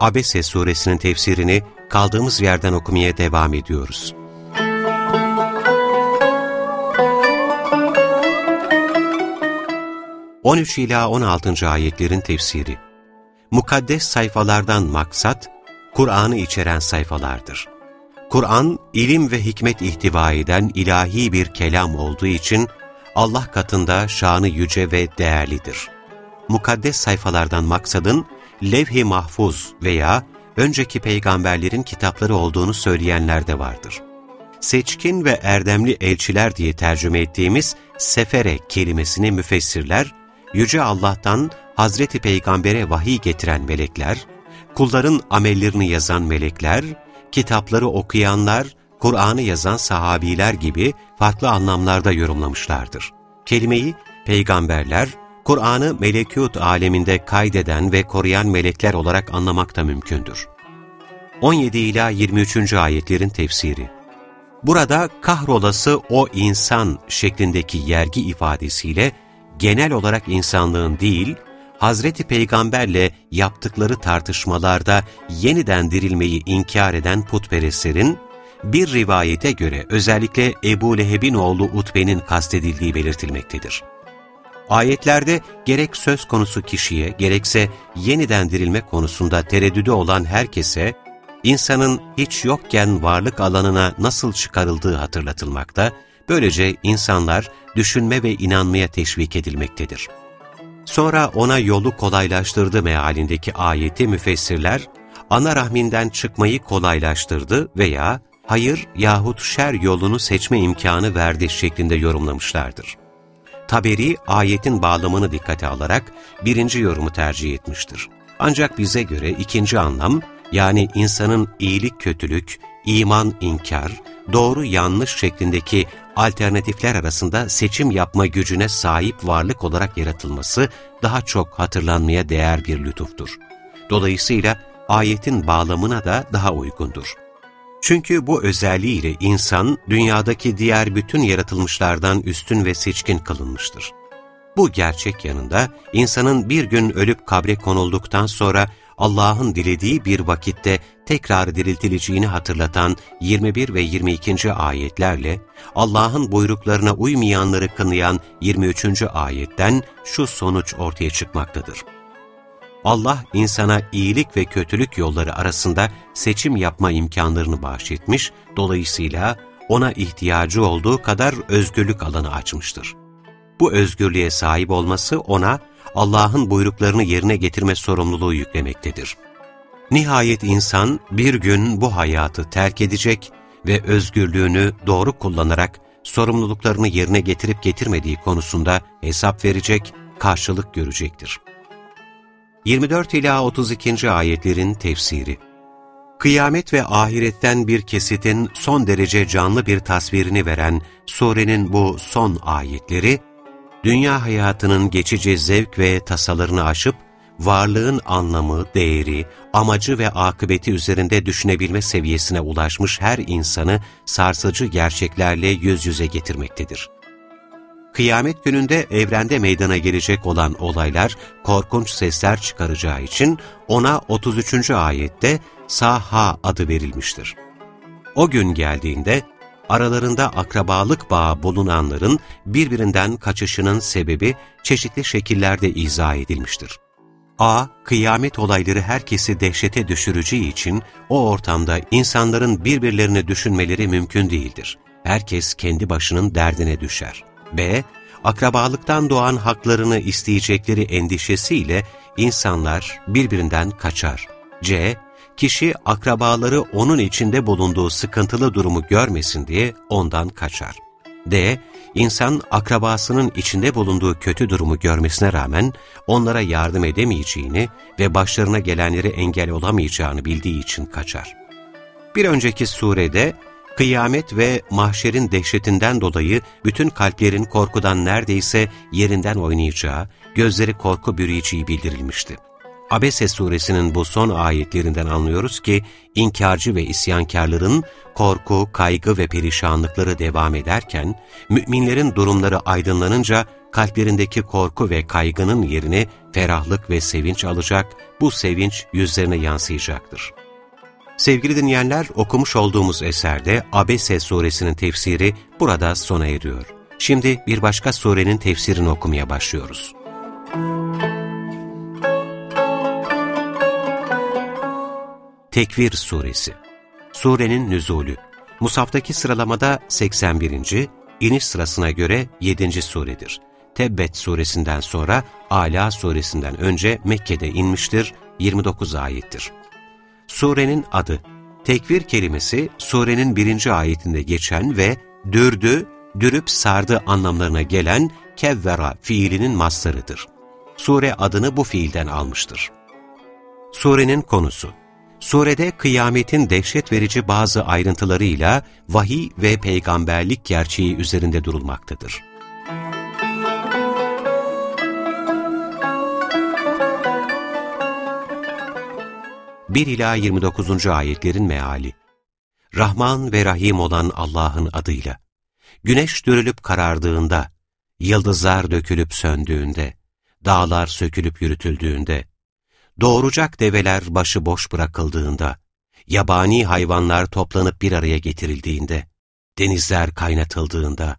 Abese suresinin tefsirini kaldığımız yerden okumaya devam ediyoruz. ...13 ila 16. ayetlerin tefsiri. Mukaddes sayfalardan maksat, Kur'an'ı içeren sayfalardır. Kur'an, ilim ve hikmet ihtiva eden ilahi bir kelam olduğu için, Allah katında şanı yüce ve değerlidir. Mukaddes sayfalardan maksadın, levh-i mahfuz veya önceki peygamberlerin kitapları olduğunu söyleyenler de vardır. Seçkin ve erdemli elçiler diye tercüme ettiğimiz sefere kelimesini müfessirler, Yüce Allah'tan Hazreti Peygamber'e vahiy getiren melekler, kulların amellerini yazan melekler, kitapları okuyanlar, Kur'an'ı yazan sahabiler gibi farklı anlamlarda yorumlamışlardır. Kelimeyi peygamberler, Kur'an'ı melekut aleminde kaydeden ve koruyan melekler olarak anlamak da mümkündür. 17 ila 23. ayetlerin tefsiri. Burada kahrolası o insan şeklindeki yergi ifadesiyle genel olarak insanlığın değil, Hazreti Peygamberle yaptıkları tartışmalarda yeniden dirilmeyi inkar eden putperestlerin, bir rivayete göre özellikle Ebu Leheb'in oğlu Utbe'nin kastedildiği belirtilmektedir. Ayetlerde gerek söz konusu kişiye gerekse yeniden dirilme konusunda tereddüdü olan herkese, insanın hiç yokken varlık alanına nasıl çıkarıldığı hatırlatılmakta, böylece insanlar düşünme ve inanmaya teşvik edilmektedir. Sonra ona yolu kolaylaştırdı mealindeki ayeti müfessirler, ana rahminden çıkmayı kolaylaştırdı veya hayır yahut şer yolunu seçme imkanı verdi şeklinde yorumlamışlardır. Taberi ayetin bağlamını dikkate alarak birinci yorumu tercih etmiştir. Ancak bize göre ikinci anlam, yani insanın iyilik kötülük, iman inkar, doğru yanlış şeklindeki alternatifler arasında seçim yapma gücüne sahip varlık olarak yaratılması daha çok hatırlanmaya değer bir lütuftur. Dolayısıyla ayetin bağlamına da daha uygundur. Çünkü bu özelliğiyle insan, dünyadaki diğer bütün yaratılmışlardan üstün ve seçkin kılınmıştır. Bu gerçek yanında, insanın bir gün ölüp kabre konulduktan sonra Allah'ın dilediği bir vakitte tekrar diriltileceğini hatırlatan 21 ve 22. ayetlerle, Allah'ın buyruklarına uymayanları kınayan 23. ayetten şu sonuç ortaya çıkmaktadır. Allah insana iyilik ve kötülük yolları arasında seçim yapma imkanlarını bahşetmiş, dolayısıyla ona ihtiyacı olduğu kadar özgürlük alanı açmıştır. Bu özgürlüğe sahip olması ona Allah'ın buyruklarını yerine getirme sorumluluğu yüklemektedir. Nihayet insan bir gün bu hayatı terk edecek ve özgürlüğünü doğru kullanarak sorumluluklarını yerine getirip getirmediği konusunda hesap verecek, karşılık görecektir. 24 ila 32. ayetlerin tefsiri. Kıyamet ve ahiretten bir kesitin son derece canlı bir tasvirini veren surenin bu son ayetleri, dünya hayatının geçici zevk ve tasalarını aşıp, varlığın anlamı, değeri, amacı ve akıbeti üzerinde düşünebilme seviyesine ulaşmış her insanı sarsıcı gerçeklerle yüz yüze getirmektedir. Kıyamet gününde evrende meydana gelecek olan olaylar korkunç sesler çıkaracağı için ona 33. ayette Saha adı verilmiştir. O gün geldiğinde aralarında akrabalık bağı bulunanların birbirinden kaçışının sebebi çeşitli şekillerde izah edilmiştir. A. Kıyamet olayları herkesi dehşete düşüreceği için o ortamda insanların birbirlerini düşünmeleri mümkün değildir. Herkes kendi başının derdine düşer. B. Akrabalıktan doğan haklarını isteyecekleri endişesiyle insanlar birbirinden kaçar. C. Kişi akrabaları onun içinde bulunduğu sıkıntılı durumu görmesin diye ondan kaçar. D. İnsan akrabasının içinde bulunduğu kötü durumu görmesine rağmen onlara yardım edemeyeceğini ve başlarına gelenleri engel olamayacağını bildiği için kaçar. Bir önceki surede kıyamet ve mahşerin dehşetinden dolayı bütün kalplerin korkudan neredeyse yerinden oynayacağı, gözleri korku bürüyeceği bildirilmişti. Abese suresinin bu son ayetlerinden anlıyoruz ki, inkarcı ve isyankarların korku, kaygı ve perişanlıkları devam ederken, müminlerin durumları aydınlanınca kalplerindeki korku ve kaygının yerini ferahlık ve sevinç alacak, bu sevinç yüzlerine yansıyacaktır. Sevgili dinleyenler, okumuş olduğumuz eserde Abese suresinin tefsiri burada sona eriyor. Şimdi bir başka surenin tefsirini okumaya başlıyoruz. Tekvir Suresi Surenin nüzulü Musaftaki sıralamada 81. iniş sırasına göre 7. suredir. Tebbet suresinden sonra Ala suresinden önce Mekke'de inmiştir, 29 ayettir. Surenin adı Tekvir kelimesi surenin birinci ayetinde geçen ve dürdü, dürüp sardı anlamlarına gelen kevvera fiilinin maslarıdır. Sure adını bu fiilden almıştır. Surenin konusu Surede kıyametin dehşet verici bazı ayrıntılarıyla vahiy ve peygamberlik gerçeği üzerinde durulmaktadır. 1 ila 29. ayetlerin meali. Rahman ve Rahim olan Allah'ın adıyla. Güneş dürülüp karardığında, yıldızlar dökülüp söndüğünde, dağlar sökülüp yürütüldüğünde, doğuracak develer başı boş bırakıldığında, yabani hayvanlar toplanıp bir araya getirildiğinde, denizler kaynatıldığında,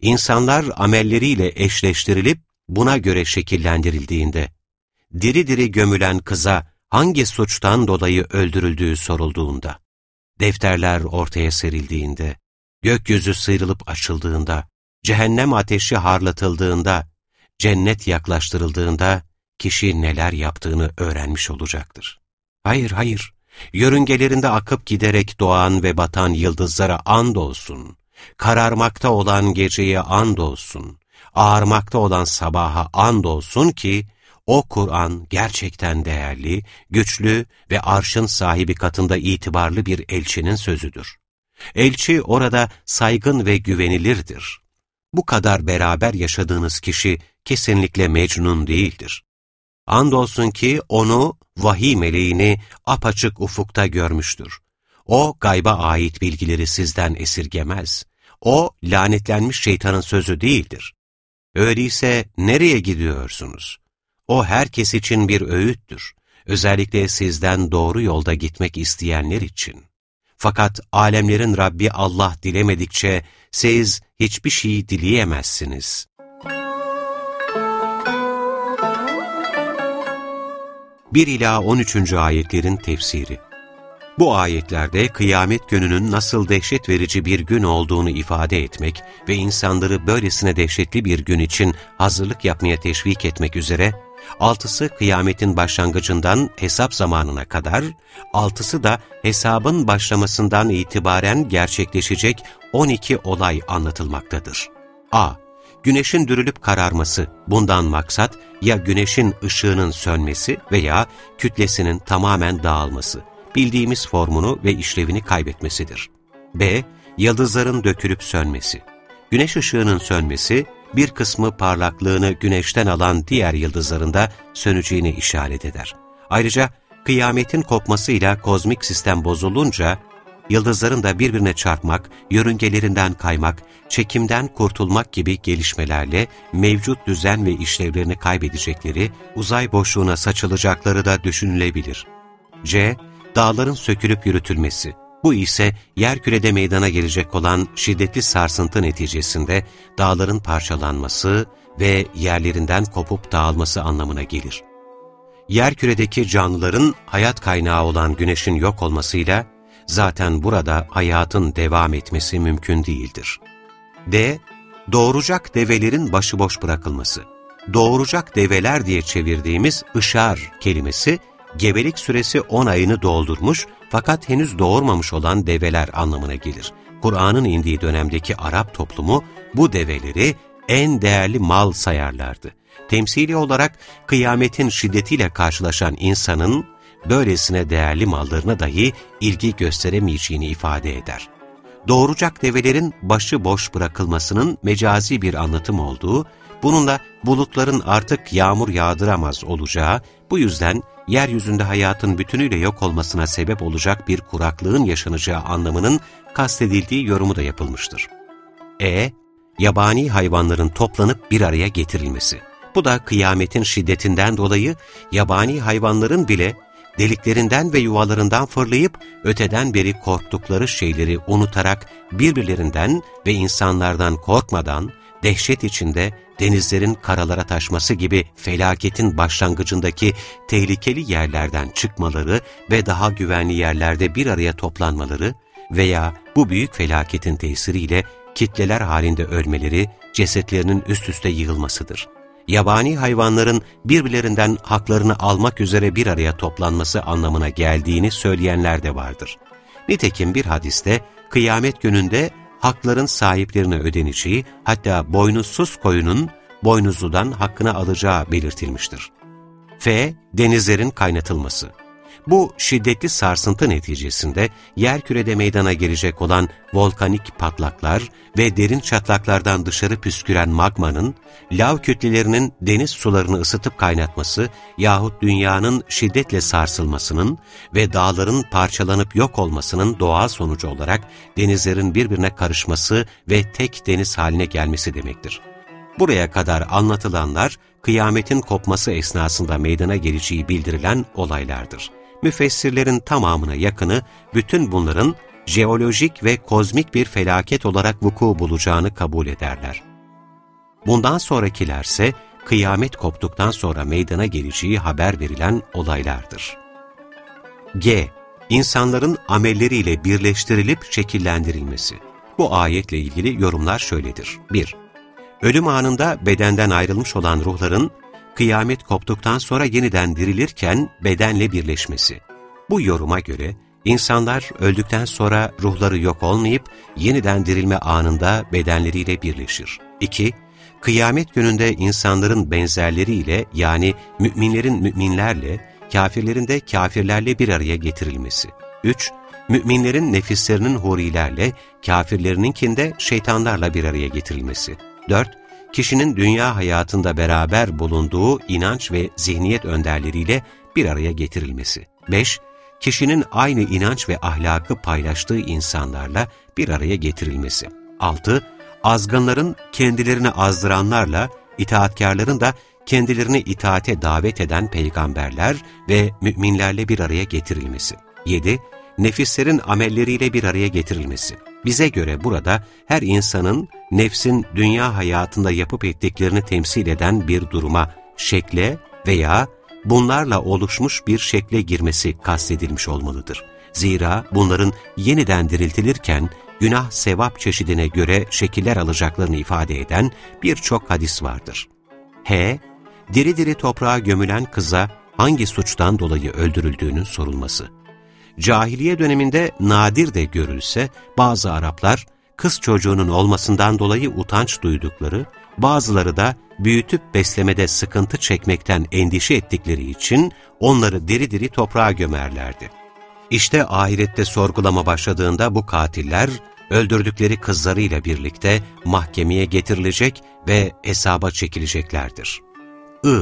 insanlar amelleriyle eşleştirilip buna göre şekillendirildiğinde, diri diri gömülen kıza hangi suçtan dolayı öldürüldüğü sorulduğunda, defterler ortaya serildiğinde, gökyüzü sıyrılıp açıldığında, cehennem ateşi harlatıldığında, cennet yaklaştırıldığında, kişi neler yaptığını öğrenmiş olacaktır. Hayır, hayır, yörüngelerinde akıp giderek doğan ve batan yıldızlara andolsun, kararmakta olan geceye andolsun, ağarmakta olan sabaha andolsun ki, o Kur'an gerçekten değerli, güçlü ve arşın sahibi katında itibarlı bir elçinin sözüdür. Elçi orada saygın ve güvenilirdir. Bu kadar beraber yaşadığınız kişi kesinlikle mecnun değildir. Andolsun ki onu, vahiy meleğini apaçık ufukta görmüştür. O gayba ait bilgileri sizden esirgemez. O lanetlenmiş şeytanın sözü değildir. Öyleyse nereye gidiyorsunuz? O herkes için bir öğüttür. Özellikle sizden doğru yolda gitmek isteyenler için. Fakat alemlerin Rabbi Allah dilemedikçe siz hiçbir şey dileyemezsiniz. 1 ila 13. ayetlerin tefsiri. Bu ayetlerde kıyamet gününün nasıl dehşet verici bir gün olduğunu ifade etmek ve insanları böylesine dehşetli bir gün için hazırlık yapmaya teşvik etmek üzere, altısı kıyametin başlangıcından hesap zamanına kadar, altısı da hesabın başlamasından itibaren gerçekleşecek 12 olay anlatılmaktadır. A güneşin dürülüp kararması, bundan maksat ya güneşin ışığının sönmesi veya kütlesinin tamamen dağılması, bildiğimiz formunu ve işlevini kaybetmesidir. B. Yıldızların dökülüp sönmesi. Güneş ışığının sönmesi, bir kısmı parlaklığını güneşten alan diğer yıldızların da söneceğini işaret eder. Ayrıca kıyametin kopmasıyla kozmik sistem bozulunca yıldızların da birbirine çarpmak, yörüngelerinden kaymak, çekimden kurtulmak gibi gelişmelerle mevcut düzen ve işlevlerini kaybedecekleri, uzay boşluğuna saçılacakları da düşünülebilir. C. Dağların sökülüp yürütülmesi. Bu ise yerkürede meydana gelecek olan şiddetli sarsıntı neticesinde dağların parçalanması ve yerlerinden kopup dağılması anlamına gelir. Yerküredeki canlıların hayat kaynağı olan güneşin yok olmasıyla zaten burada hayatın devam etmesi mümkün değildir. D. Doğuracak develerin başıboş bırakılması. Doğuracak develer diye çevirdiğimiz ışar kelimesi, gebelik süresi 10 ayını doldurmuş fakat henüz doğurmamış olan develer anlamına gelir. Kur'an'ın indiği dönemdeki Arap toplumu bu develeri en değerli mal sayarlardı. Temsili olarak kıyametin şiddetiyle karşılaşan insanın böylesine değerli mallarına dahi ilgi gösteremeyeceğini ifade eder. Doğuracak develerin başı boş bırakılmasının mecazi bir anlatım olduğu, bununla bulutların artık yağmur yağdıramaz olacağı, bu yüzden yeryüzünde hayatın bütünüyle yok olmasına sebep olacak bir kuraklığın yaşanacağı anlamının kastedildiği yorumu da yapılmıştır. E. Yabani hayvanların toplanıp bir araya getirilmesi. Bu da kıyametin şiddetinden dolayı yabani hayvanların bile deliklerinden ve yuvalarından fırlayıp öteden beri korktukları şeyleri unutarak birbirlerinden ve insanlardan korkmadan dehşet içinde denizlerin karalara taşması gibi felaketin başlangıcındaki tehlikeli yerlerden çıkmaları ve daha güvenli yerlerde bir araya toplanmaları veya bu büyük felaketin tesiriyle kitleler halinde ölmeleri, cesetlerinin üst üste yığılmasıdır. Yabani hayvanların birbirlerinden haklarını almak üzere bir araya toplanması anlamına geldiğini söyleyenler de vardır. Nitekim bir hadiste kıyamet gününde hakların sahiplerine ödeneceği, hatta boynuzsuz koyunun boynuzludan hakkını alacağı belirtilmiştir. F. Denizlerin kaynatılması bu şiddetli sarsıntı neticesinde yerkürede meydana gelecek olan volkanik patlaklar ve derin çatlaklardan dışarı püsküren magmanın, lav kütlelerinin deniz sularını ısıtıp kaynatması yahut dünyanın şiddetle sarsılmasının ve dağların parçalanıp yok olmasının doğal sonucu olarak denizlerin birbirine karışması ve tek deniz haline gelmesi demektir. Buraya kadar anlatılanlar, kıyametin kopması esnasında meydana geleceği bildirilen olaylardır müfessirlerin tamamına yakını bütün bunların jeolojik ve kozmik bir felaket olarak vuku bulacağını kabul ederler. Bundan sonrakilerse kıyamet koptuktan sonra meydana geleceği haber verilen olaylardır. G. İnsanların amelleriyle birleştirilip şekillendirilmesi. Bu ayetle ilgili yorumlar şöyledir. 1. Ölüm anında bedenden ayrılmış olan ruhların kıyamet koptuktan sonra yeniden dirilirken bedenle birleşmesi. Bu yoruma göre insanlar öldükten sonra ruhları yok olmayıp yeniden dirilme anında bedenleriyle birleşir. 2. Kıyamet gününde insanların benzerleriyle yani müminlerin müminlerle, kafirlerin de kafirlerle bir araya getirilmesi. 3. Müminlerin nefislerinin hurilerle, kafirlerininkinde şeytanlarla bir araya getirilmesi. 4 kişinin dünya hayatında beraber bulunduğu inanç ve zihniyet önderleriyle bir araya getirilmesi. 5. Kişinin aynı inanç ve ahlakı paylaştığı insanlarla bir araya getirilmesi. 6. Azgınların kendilerini azdıranlarla, itaatkarların da kendilerini itaate davet eden peygamberler ve müminlerle bir araya getirilmesi. 7. Nefislerin amelleriyle bir araya getirilmesi. Bize göre burada her insanın nefsin dünya hayatında yapıp ettiklerini temsil eden bir duruma, şekle veya bunlarla oluşmuş bir şekle girmesi kastedilmiş olmalıdır. Zira bunların yeniden diriltilirken günah sevap çeşidine göre şekiller alacaklarını ifade eden birçok hadis vardır. H. Diri diri toprağa gömülen kıza hangi suçtan dolayı öldürüldüğünün sorulması cahiliye döneminde nadir de görülse bazı Araplar kız çocuğunun olmasından dolayı utanç duydukları, bazıları da büyütüp beslemede sıkıntı çekmekten endişe ettikleri için onları diri diri toprağa gömerlerdi. İşte ahirette sorgulama başladığında bu katiller öldürdükleri kızlarıyla birlikte mahkemeye getirilecek ve hesaba çekileceklerdir. I.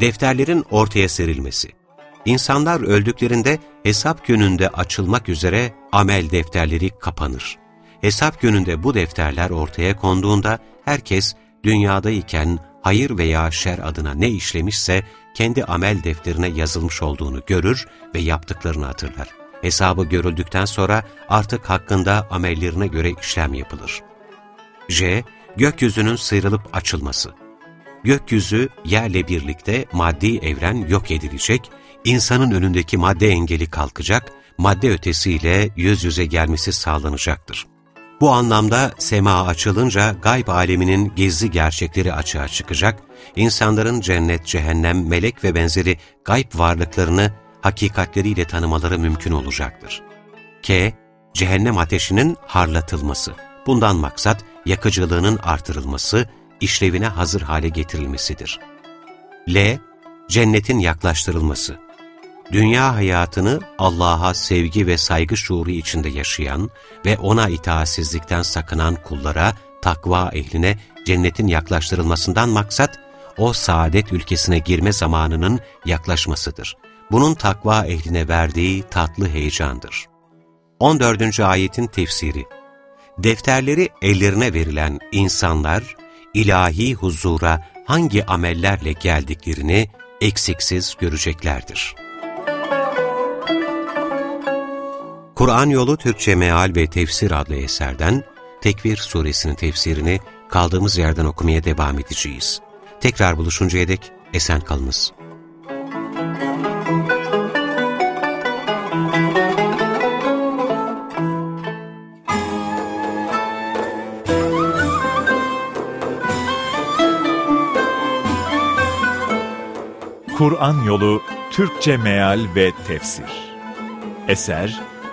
Defterlerin ortaya serilmesi İnsanlar öldüklerinde hesap gününde açılmak üzere amel defterleri kapanır. Hesap gününde bu defterler ortaya konduğunda herkes dünyadayken hayır veya şer adına ne işlemişse kendi amel defterine yazılmış olduğunu görür ve yaptıklarını hatırlar. Hesabı görüldükten sonra artık hakkında amellerine göre işlem yapılır. J. Gökyüzünün sıyrılıp açılması Gökyüzü yerle birlikte maddi evren yok edilecek insanın önündeki madde engeli kalkacak, madde ötesiyle yüz yüze gelmesi sağlanacaktır. Bu anlamda sema açılınca gayb aleminin gizli gerçekleri açığa çıkacak, insanların cennet, cehennem, melek ve benzeri gayb varlıklarını hakikatleriyle tanımaları mümkün olacaktır. K. cehennem ateşinin harlatılması. Bundan maksat yakıcılığının artırılması, işlevine hazır hale getirilmesidir. L. Cennetin yaklaştırılması. Dünya hayatını Allah'a sevgi ve saygı şuuru içinde yaşayan ve ona itaatsizlikten sakınan kullara, takva ehline cennetin yaklaştırılmasından maksat, o saadet ülkesine girme zamanının yaklaşmasıdır. Bunun takva ehline verdiği tatlı heyecandır. 14. ayetin tefsiri Defterleri ellerine verilen insanlar, ilahi huzura hangi amellerle geldiklerini eksiksiz göreceklerdir. Kur'an Yolu Türkçe Meal ve Tefsir adlı eserden Tekvir Suresinin tefsirini kaldığımız yerden okumaya devam edeceğiz. Tekrar buluşuncaya dek esen kalınız. Kur'an Yolu Türkçe Meal ve Tefsir Eser